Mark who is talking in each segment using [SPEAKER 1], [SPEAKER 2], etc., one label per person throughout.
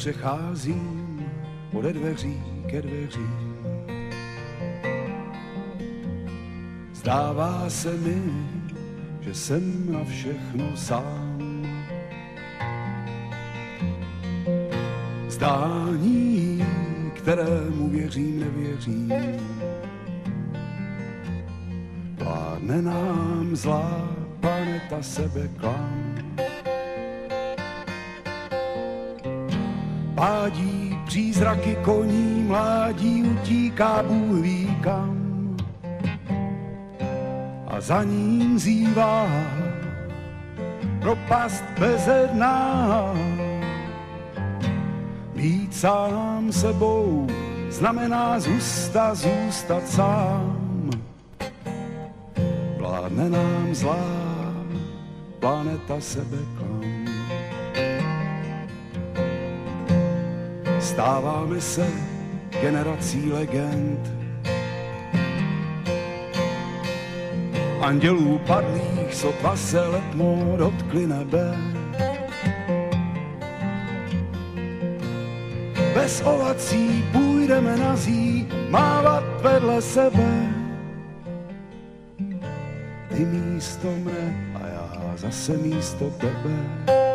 [SPEAKER 1] přecházím ode dveří ke dveřím. Zdává se mi, že jsem na všechno sám. Zdání, kterému věřím, nevěřím. Vládne nám zlá planeta klam. Pádí přízraky koní, mládí utíká Bůh ví kam a za ním zývá propast bezedná. Být sám sebou znamená zůstat, zůstat sám. Vládne nám zlá planeta sebeklam. Stáváme se generací legend, Andělů padlých sotva se letmo dotkli nebe. Bez ovací půjdeme na zí, mávat vedle sebe. Ty místo mne a já zase místo tebe.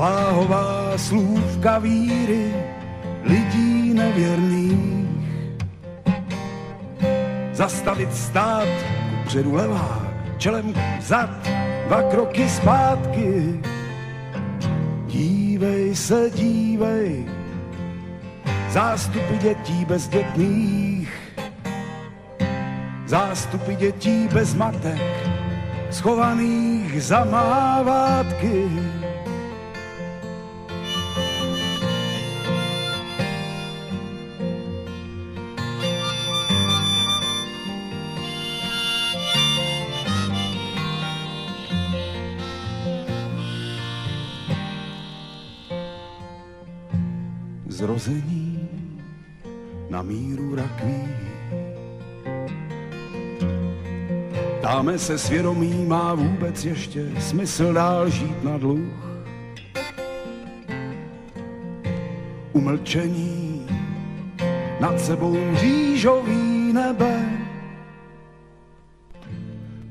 [SPEAKER 1] Bláhová slůvka víry lidí nevěrných zastavit stát, předu levá, čelem zad, dva kroky zpátky. Dívej se, dívej, zástupy dětí bezdětných, zástupy dětí bez matek, schovaných za mávátky. Zrození na míru rakví. Dáme se svědomí, má vůbec ještě smysl dál žít na dluh. Umlčení nad sebou řížový nebe.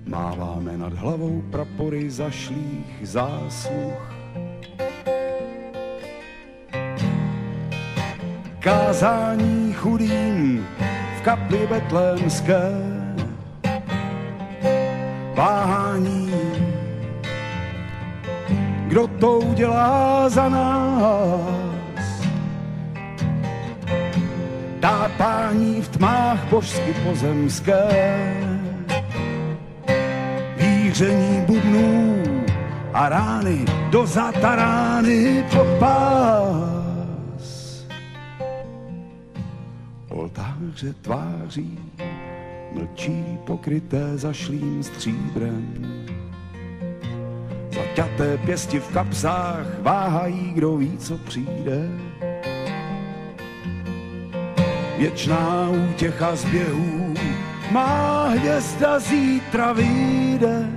[SPEAKER 1] Máváme nad hlavou prapory zašlých zásluh kázání chudým v kapli betlémské. Váhání, kdo to udělá za nás. Tápání v tmách božsky pozemské, víření bubnů a rány do zatarány popás. Oltáře tváří mlčí pokryté zašlým stříbrem. Zaťaté pěsti v kapsách váhají, kdo ví, co přijde. Věčná útěcha z běhů má hvězda zítra vyjde.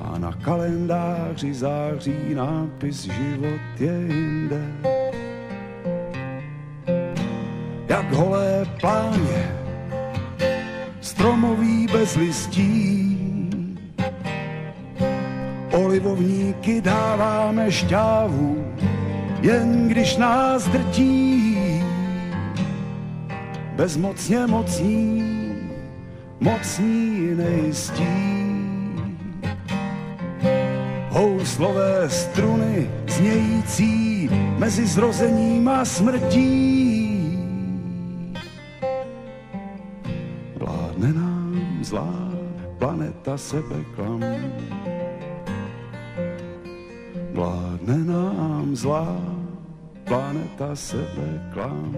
[SPEAKER 1] A na kalendáři září nápis život je jinde holé pláně, stromový bez listí. Olivovníky dáváme šťávu, jen když nás drtí. Bezmocně mocní, mocní nejistí. Houslové struny znějící mezi zrozením a smrtí zlá planeta sebeklam. Vládne nám zlá planeta sebeklam.